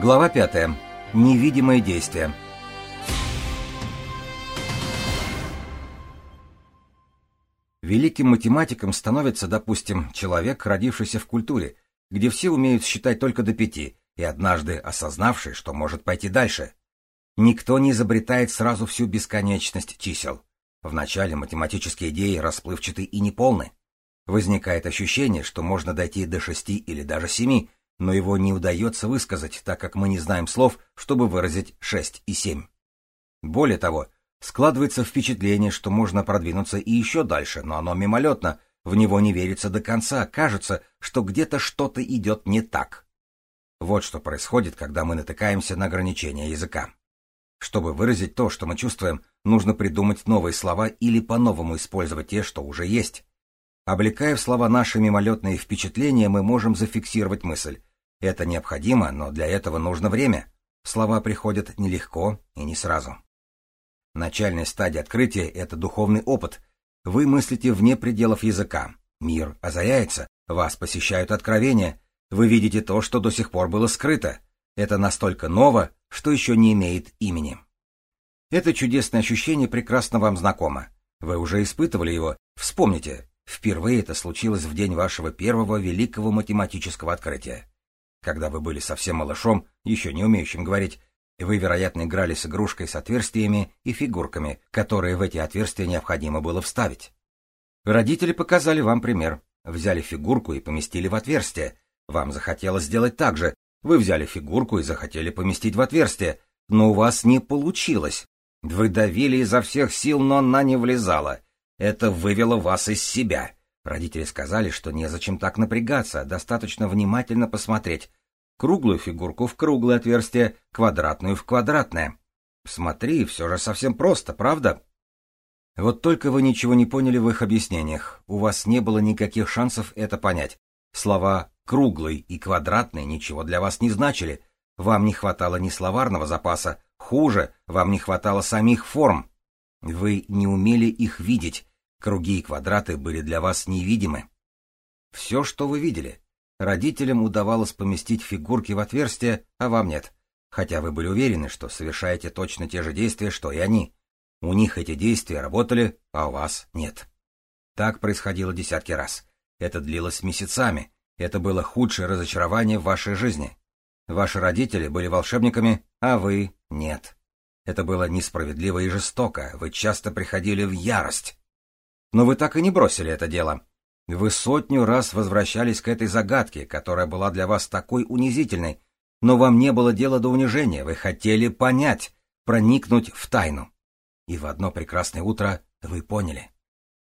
Глава 5. Невидимое действие. Великим математиком становится, допустим, человек, родившийся в культуре, где все умеют считать только до пяти, и однажды осознавший, что может пойти дальше. Никто не изобретает сразу всю бесконечность чисел. Вначале математические идеи расплывчаты и неполны. Возникает ощущение, что можно дойти до шести или даже семи, но его не удается высказать, так как мы не знаем слов, чтобы выразить 6 и 7. Более того, складывается впечатление, что можно продвинуться и еще дальше, но оно мимолетно, в него не верится до конца, кажется, что где-то что-то идет не так. Вот что происходит, когда мы натыкаемся на ограничения языка. Чтобы выразить то, что мы чувствуем, нужно придумать новые слова или по-новому использовать те, что уже есть. Облекая в слова наши мимолетные впечатления, мы можем зафиксировать мысль, это необходимо, но для этого нужно время. Слова приходят нелегко и не сразу. Начальная стадия открытия — это духовный опыт. Вы мыслите вне пределов языка. Мир озаряется, вас посещают откровения. Вы видите то, что до сих пор было скрыто. Это настолько ново, что еще не имеет имени. Это чудесное ощущение прекрасно вам знакомо. Вы уже испытывали его. Вспомните, впервые это случилось в день вашего первого великого математического открытия. Когда вы были совсем малышом, еще не умеющим говорить, вы, вероятно, играли с игрушкой с отверстиями и фигурками, которые в эти отверстия необходимо было вставить. Родители показали вам пример. Взяли фигурку и поместили в отверстие. Вам захотелось сделать так же. Вы взяли фигурку и захотели поместить в отверстие. Но у вас не получилось. Вы давили изо всех сил, но она не влезала. Это вывело вас из себя. Родители сказали, что незачем так напрягаться, достаточно внимательно посмотреть. Круглую фигурку в круглое отверстие, квадратную в квадратное. Смотри, все же совсем просто, правда? Вот только вы ничего не поняли в их объяснениях. У вас не было никаких шансов это понять. Слова «круглый» и «квадратный» ничего для вас не значили. Вам не хватало ни словарного запаса. Хуже, вам не хватало самих форм. Вы не умели их видеть, Круги и квадраты были для вас невидимы. Все, что вы видели. Родителям удавалось поместить фигурки в отверстие, а вам нет. Хотя вы были уверены, что совершаете точно те же действия, что и они. У них эти действия работали, а у вас нет. Так происходило десятки раз. Это длилось месяцами. Это было худшее разочарование в вашей жизни. Ваши родители были волшебниками, а вы — нет. Это было несправедливо и жестоко, вы часто приходили в ярость. Но вы так и не бросили это дело. Вы сотню раз возвращались к этой загадке, которая была для вас такой унизительной, но вам не было дела до унижения, вы хотели понять, проникнуть в тайну. И в одно прекрасное утро вы поняли.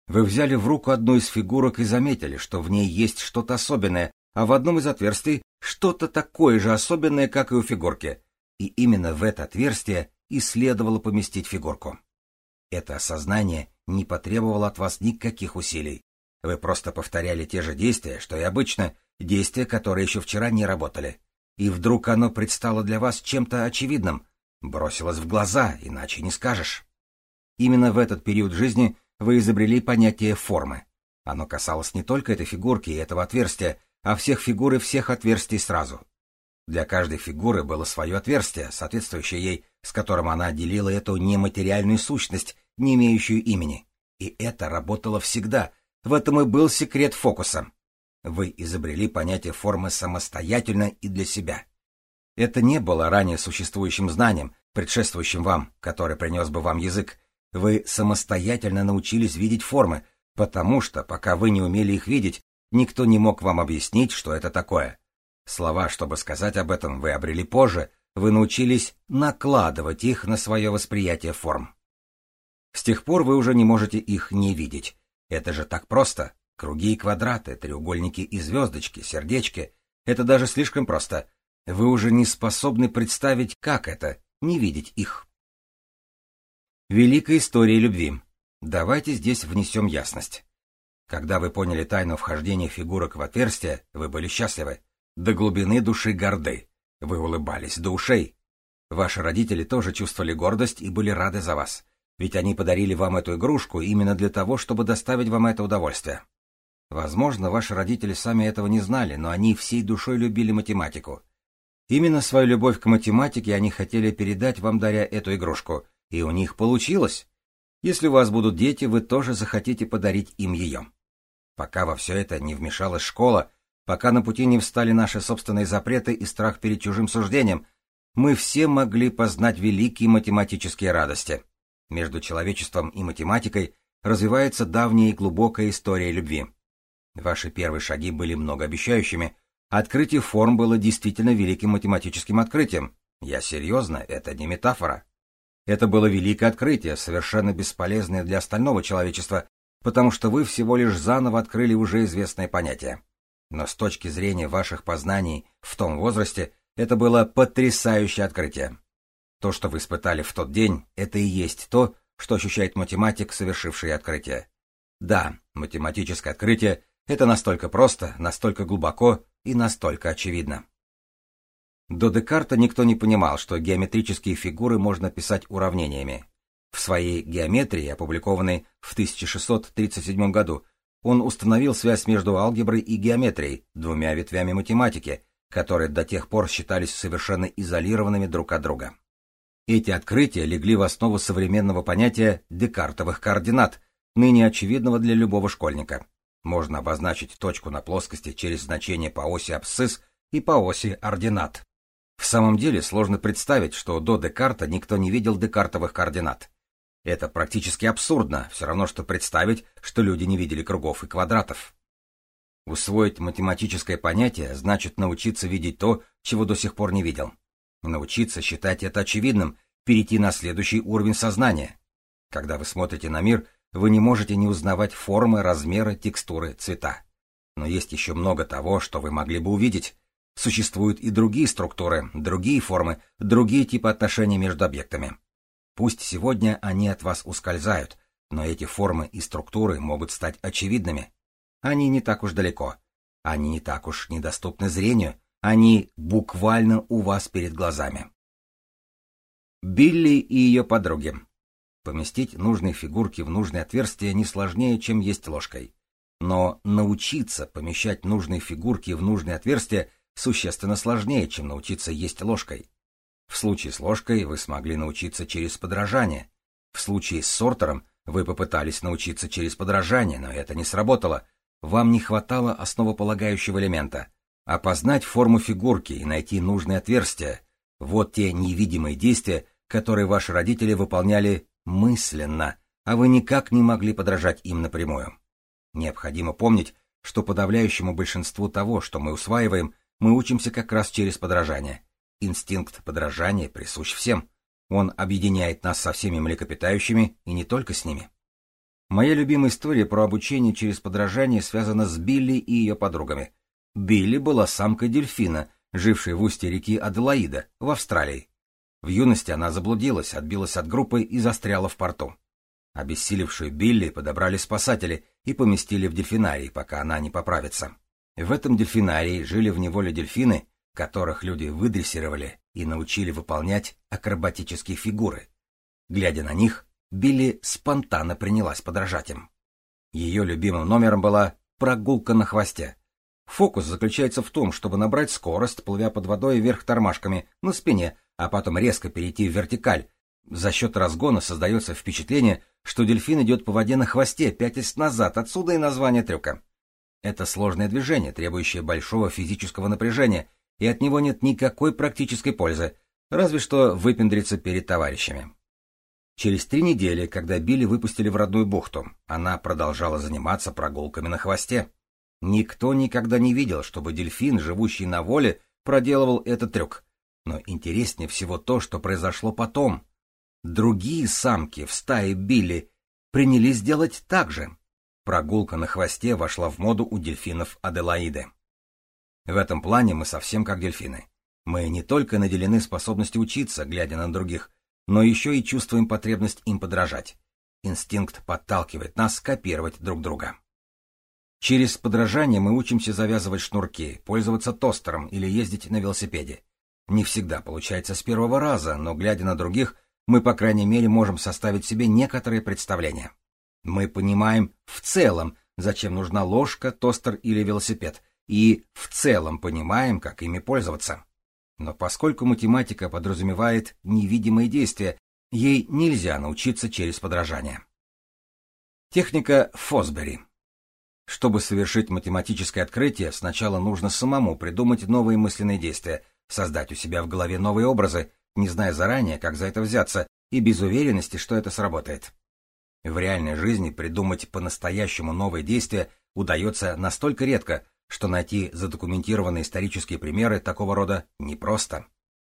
Вы взяли в руку одну из фигурок и заметили, что в ней есть что-то особенное, а в одном из отверстий что-то такое же особенное, как и у фигурки. И именно в это отверстие и следовало поместить фигурку. Это осознание не потребовало от вас никаких усилий. Вы просто повторяли те же действия, что и обычно, действия, которые еще вчера не работали. И вдруг оно предстало для вас чем-то очевидным, бросилось в глаза, иначе не скажешь. Именно в этот период жизни вы изобрели понятие формы. Оно касалось не только этой фигурки и этого отверстия, а всех фигур и всех отверстий сразу. Для каждой фигуры было свое отверстие, соответствующее ей, с которым она отделила эту нематериальную сущность, не имеющую имени. И это работало всегда. В этом и был секрет фокуса. Вы изобрели понятие формы самостоятельно и для себя. Это не было ранее существующим знанием, предшествующим вам, который принес бы вам язык. Вы самостоятельно научились видеть формы, потому что, пока вы не умели их видеть, никто не мог вам объяснить, что это такое. Слова, чтобы сказать об этом, вы обрели позже, вы научились накладывать их на свое восприятие форм. С тех пор вы уже не можете их не видеть. Это же так просто. Круги и квадраты, треугольники и звездочки, сердечки. Это даже слишком просто. Вы уже не способны представить, как это — не видеть их. Великая история любви. Давайте здесь внесем ясность. Когда вы поняли тайну вхождения фигурок в отверстие, вы были счастливы. До глубины души горды. Вы улыбались до ушей. Ваши родители тоже чувствовали гордость и были рады за вас. Ведь они подарили вам эту игрушку именно для того, чтобы доставить вам это удовольствие. Возможно, ваши родители сами этого не знали, но они всей душой любили математику. Именно свою любовь к математике они хотели передать вам, даря эту игрушку, и у них получилось. Если у вас будут дети, вы тоже захотите подарить им ее. Пока во все это не вмешалась школа, пока на пути не встали наши собственные запреты и страх перед чужим суждением, мы все могли познать великие математические радости. Между человечеством и математикой развивается давняя и глубокая история любви. Ваши первые шаги были многообещающими, Открытие форм было действительно великим математическим открытием. Я серьезно, это не метафора. Это было великое открытие, совершенно бесполезное для остального человечества, потому что вы всего лишь заново открыли уже известное понятие. Но с точки зрения ваших познаний в том возрасте, это было потрясающее открытие. То, что вы испытали в тот день, это и есть то, что ощущает математик, совершивший открытие. Да, математическое открытие — это настолько просто, настолько глубоко, и настолько очевидно. До Декарта никто не понимал, что геометрические фигуры можно писать уравнениями. В своей геометрии, опубликованной в 1637 году, он установил связь между алгеброй и геометрией, двумя ветвями математики, которые до тех пор считались совершенно изолированными друг от друга. Эти открытия легли в основу современного понятия декартовых координат, ныне очевидного для любого школьника. Можно обозначить точку на плоскости через значение по оси абсцисс и по оси ординат. В самом деле сложно представить, что до Декарта никто не видел декартовых координат. Это практически абсурдно, все равно что представить, что люди не видели кругов и квадратов. Усвоить математическое понятие значит научиться видеть то, чего до сих пор не видел. Научиться считать это очевидным, перейти на следующий уровень сознания. Когда вы смотрите на мир, вы не можете не узнавать формы, размеры, текстуры, цвета. Но есть еще много того, что вы могли бы увидеть. Существуют и другие структуры, другие формы, другие типы отношений между объектами. Пусть сегодня они от вас ускользают, но эти формы и структуры могут стать очевидными. Они не так уж далеко. Они не так уж недоступны зрению. Они буквально у вас перед глазами. Билли и ее подруги. Поместить нужные фигурки в нужное отверстие не сложнее, чем есть ложкой. Но научиться помещать нужные фигурки в нужное отверстие существенно сложнее, чем научиться есть ложкой. В случае с ложкой вы смогли научиться через подражание. В случае с сортером вы попытались научиться через подражание, но это не сработало. Вам не хватало основополагающего элемента. Опознать форму фигурки и найти нужное отверстие. Вот те невидимые действия, которые ваши родители выполняли мысленно, а вы никак не могли подражать им напрямую. Необходимо помнить, что подавляющему большинству того, что мы усваиваем, мы учимся как раз через подражание. Инстинкт подражания присущ всем. Он объединяет нас со всеми млекопитающими и не только с ними. Моя любимая история про обучение через подражание связана с Билли и ее подругами. Билли была самкой дельфина, жившей в устье реки Аделаида, в Австралии. В юности она заблудилась, отбилась от группы и застряла в порту. Обессилевшую Билли подобрали спасатели и поместили в дельфинарий, пока она не поправится. В этом дельфинарии жили в неволе дельфины, которых люди выдрессировали и научили выполнять акробатические фигуры. Глядя на них, Билли спонтанно принялась подражать им. Ее любимым номером была прогулка на хвосте. Фокус заключается в том, чтобы набрать скорость, плывя под водой вверх тормашками, на спине, а потом резко перейти в вертикаль. За счет разгона создается впечатление, что дельфин идет по воде на хвосте, пятясь назад, отсюда и название трюка. Это сложное движение, требующее большого физического напряжения, и от него нет никакой практической пользы, разве что выпендриться перед товарищами. Через три недели, когда Билли выпустили в родную бухту, она продолжала заниматься прогулками на хвосте. Никто никогда не видел, чтобы дельфин, живущий на воле, проделывал этот трюк. Но интереснее всего то, что произошло потом. Другие самки в стае Билли принялись делать так же. Прогулка на хвосте вошла в моду у дельфинов Аделаиды. В этом плане мы совсем как дельфины. Мы не только наделены способностью учиться, глядя на других, но еще и чувствуем потребность им подражать. Инстинкт подталкивает нас копировать друг друга. Через подражание мы учимся завязывать шнурки, пользоваться тостером или ездить на велосипеде. Не всегда получается с первого раза, но, глядя на других, мы, по крайней мере, можем составить себе некоторые представления. Мы понимаем в целом, зачем нужна ложка, тостер или велосипед, и в целом понимаем, как ими пользоваться. Но поскольку математика подразумевает невидимые действия, ей нельзя научиться через подражание. Техника Фосбери. Чтобы совершить математическое открытие, сначала нужно самому придумать новые мысленные действия, создать у себя в голове новые образы, не зная заранее, как за это взяться, и без уверенности, что это сработает. В реальной жизни придумать по-настоящему новые действия удается настолько редко, что найти задокументированные исторические примеры такого рода непросто.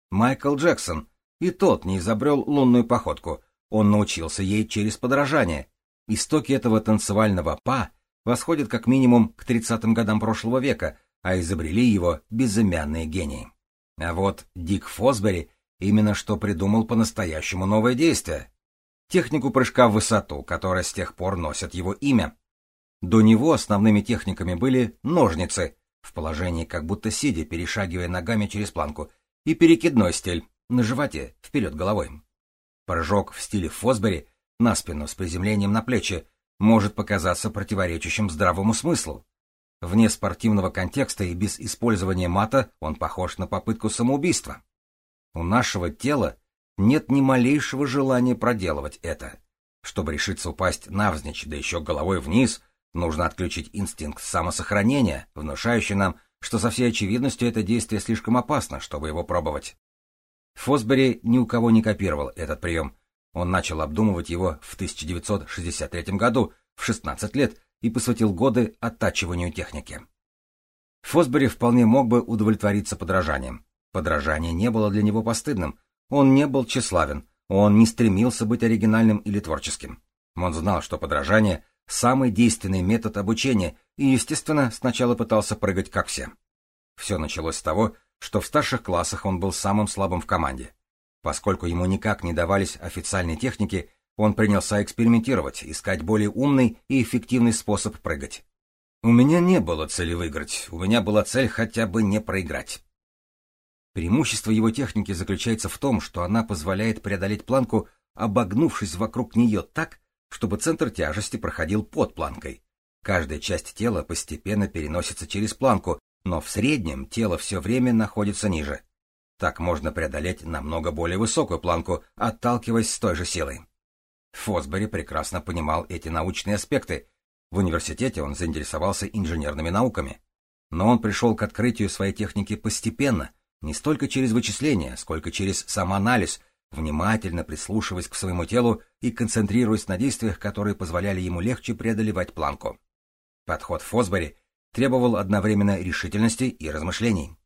Майкл Джексон и тот не изобрел лунную походку, он научился ей через подражание. Истоки этого танцевального па восходят как минимум к 30-м годам прошлого века, а изобрели его безымянные гении. А вот Дик Фосбери именно что придумал по-настоящему новое действие. Технику прыжка в высоту, которая с тех пор носит его имя. До него основными техниками были ножницы, в положении как будто сидя, перешагивая ногами через планку, и перекидной стиль, на животе, вперед головой. Прыжок в стиле Фосбери, на спину с приземлением на плечи, может показаться противоречащим здравому смыслу. Вне спортивного контекста и без использования мата он похож на попытку самоубийства. У нашего тела нет ни малейшего желания проделывать это. Чтобы решиться упасть навзничь, да еще головой вниз, Нужно отключить инстинкт самосохранения, внушающий нам, что со всей очевидностью это действие слишком опасно, чтобы его пробовать. Фосбери ни у кого не копировал этот прием. Он начал обдумывать его в 1963 году, в 16 лет, и посвятил годы оттачиванию техники. Фосбери вполне мог бы удовлетвориться подражанием. Подражание не было для него постыдным, он не был тщеславен, он не стремился быть оригинальным или творческим. Он знал, что подражание самый действенный метод обучения и, естественно, сначала пытался прыгать как все. Все началось с того, что в старших классах он был самым слабым в команде. Поскольку ему никак не давались официальные техники, он принялся экспериментировать, искать более умный и эффективный способ прыгать. У меня не было цели выиграть, у меня была цель хотя бы не проиграть. Преимущество его техники заключается в том, что она позволяет преодолеть планку, обогнувшись вокруг нее так, чтобы центр тяжести проходил под планкой. Каждая часть тела постепенно переносится через планку, но в среднем тело все время находится ниже. Так можно преодолеть намного более высокую планку, отталкиваясь с той же силой. Фосбери прекрасно понимал эти научные аспекты. В университете он заинтересовался инженерными науками. Но он пришел к открытию своей техники постепенно, не столько через вычисления, сколько через самоанализ, внимательно прислушиваясь к своему телу и концентрируясь на действиях, которые позволяли ему легче преодолевать планку. Подход Фосбери требовал одновременно решительности и размышлений.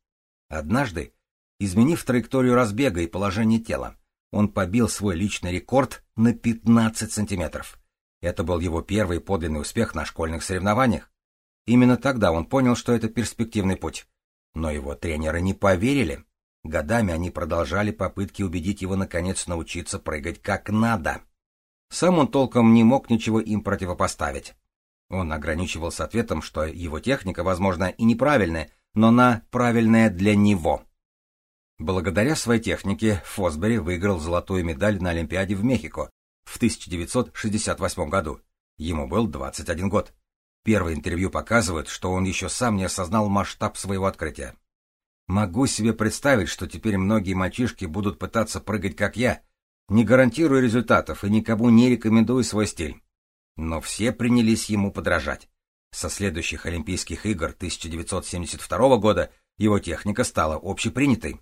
Однажды, изменив траекторию разбега и положение тела, он побил свой личный рекорд на 15 сантиметров. Это был его первый подлинный успех на школьных соревнованиях. Именно тогда он понял, что это перспективный путь. Но его тренеры не поверили. Годами они продолжали попытки убедить его наконец научиться прыгать как надо. Сам он толком не мог ничего им противопоставить. Он ограничивался ответом, что его техника, возможно, и неправильная, но она правильная для него. Благодаря своей технике Фосбери выиграл золотую медаль на Олимпиаде в Мехико в 1968 году. Ему был 21 год. Первое интервью показывает, что он еще сам не осознал масштаб своего открытия. Могу себе представить, что теперь многие мальчишки будут пытаться прыгать как я. Не гарантирую результатов и никому не рекомендую свой стиль. Но все принялись ему подражать. Со следующих Олимпийских игр 1972 года его техника стала общепринятой.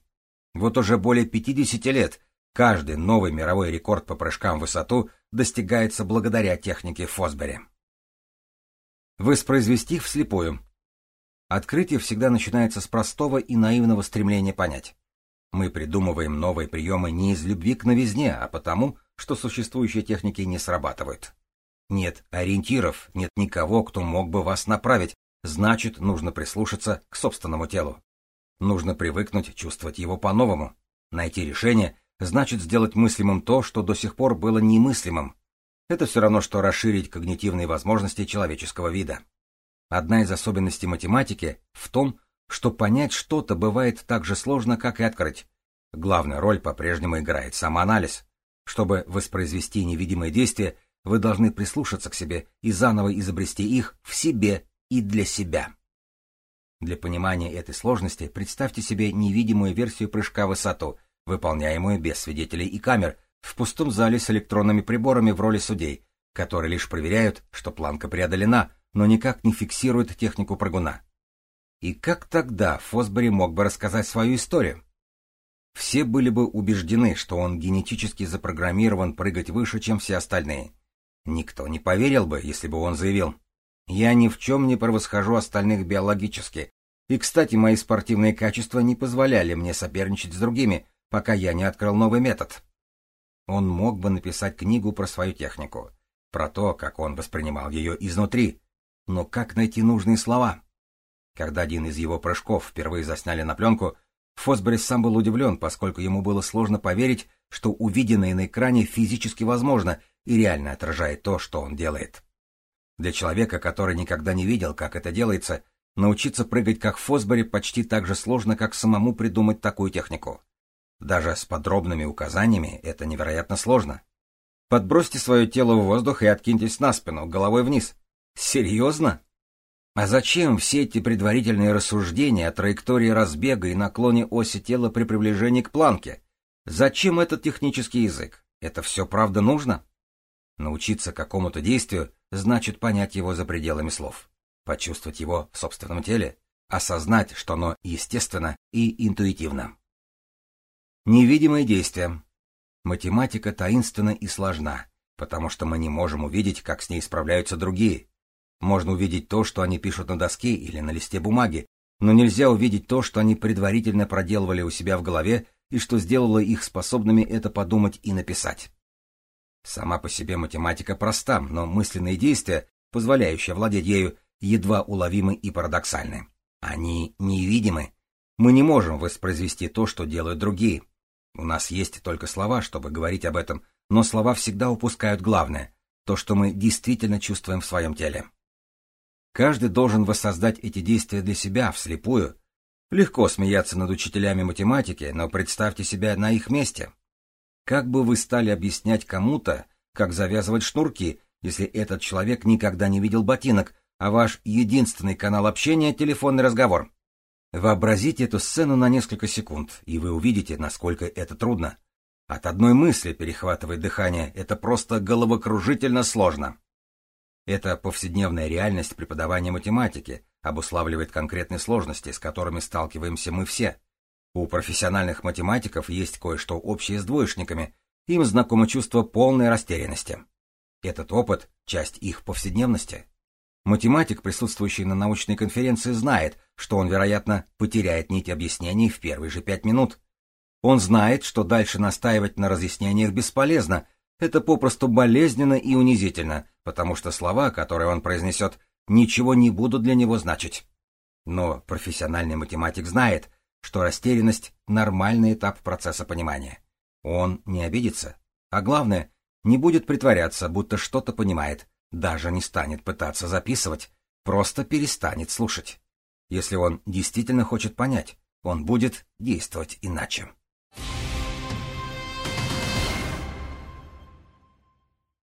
Вот уже более 50 лет каждый новый мировой рекорд по прыжкам в высоту достигается благодаря технике Фосбери. Воспроизвести вслепую. Открытие всегда начинается с простого и наивного стремления понять. Мы придумываем новые приемы не из любви к новизне, а потому, что существующие техники не срабатывают. Нет ориентиров, нет никого, кто мог бы вас направить, значит, нужно прислушаться к собственному телу. Нужно привыкнуть чувствовать его по-новому. Найти решение значит сделать мыслимым то, что до сих пор было немыслимым. Это все равно, что расширить когнитивные возможности человеческого вида. Одна из особенностей математики в том, что понять что-то бывает так же сложно, как и открыть. Главную роль по-прежнему играет самоанализ. Чтобы воспроизвести невидимые действия, вы должны прислушаться к себе и заново изобрести их в себе и для себя. Для понимания этой сложности представьте себе невидимую версию прыжка в высоту, выполняемую без свидетелей и камер, в пустом зале с электронными приборами в роли судей, которые лишь проверяют, что планка преодолена, но никак не фиксируют технику прыгуна. И как тогда Фосбери мог бы рассказать свою историю? Все были бы убеждены, что он генетически запрограммирован прыгать выше, чем все остальные. Никто не поверил бы, если бы он заявил. Я ни в чем не превосхожу остальных биологически. И, кстати, мои спортивные качества не позволяли мне соперничать с другими, пока я не открыл новый метод. Он мог бы написать книгу про свою технику, про то, как он воспринимал ее изнутри. Но как найти нужные слова? Когда один из его прыжков впервые засняли на пленку, Фосбери сам был удивлен, поскольку ему было сложно поверить, что увиденное на экране физически возможно и реально отражает то, что он делает. Для человека, который никогда не видел, как это делается, научиться прыгать как Фосбери почти так же сложно, как самому придумать такую технику. Даже с подробными указаниями это невероятно сложно. Подбросьте свое тело в воздух и откиньтесь на спину, головой вниз. Серьезно? А зачем все эти предварительные рассуждения о траектории разбега и наклоне оси тела при приближении к планке? Зачем этот технический язык? Это все правда нужно? Научиться какому-то действию значит понять его за пределами слов, почувствовать его в собственном теле, осознать, что оно естественно и интуитивно. Невидимые действия. Математика таинственна и сложна, потому что мы не можем увидеть, как с ней справляются другие. Можно увидеть то, что они пишут на доске или на листе бумаги, но нельзя увидеть то, что они предварительно проделывали у себя в голове и что сделало их способными это подумать и написать. Сама по себе математика проста, но мысленные действия, позволяющие владеть ею, едва уловимы и парадоксальны. Они невидимы. Мы не можем воспроизвести то, что делают другие. У нас есть только слова, чтобы говорить об этом, но слова всегда упускают главное — то, что мы действительно чувствуем в своем теле. Каждый должен воссоздать эти действия для себя, вслепую. Легко смеяться над учителями математики, но представьте себя на их месте. Как бы вы стали объяснять кому-то, как завязывать шнурки, если этот человек никогда не видел ботинок, а ваш единственный канал общения — телефонный разговор? Вообразите эту сцену на несколько секунд, и вы увидите, насколько это трудно. От одной мысли перехватывает дыхание, это просто головокружительно сложно. Эта повседневная реальность преподавания математики обуславливает конкретные сложности, с которыми сталкиваемся мы все. У профессиональных математиков есть кое-что общее с двоечниками, им знакомо чувство полной растерянности. Этот опыт — часть их повседневности. Математик, присутствующий на научной конференции, знает, что он, вероятно, потеряет нить объяснений в первые же пять минут. Он знает, что дальше настаивать на разъяснениях бесполезно, это попросту болезненно и унизительно, потому что слова, которые он произнесет, ничего не будут для него значить. Но профессиональный математик знает, что растерянность — нормальный этап процесса понимания. Он не обидится, а главное, не будет притворяться, будто что-то понимает, даже не станет пытаться записывать, просто перестанет слушать. Если он действительно хочет понять, он будет действовать иначе.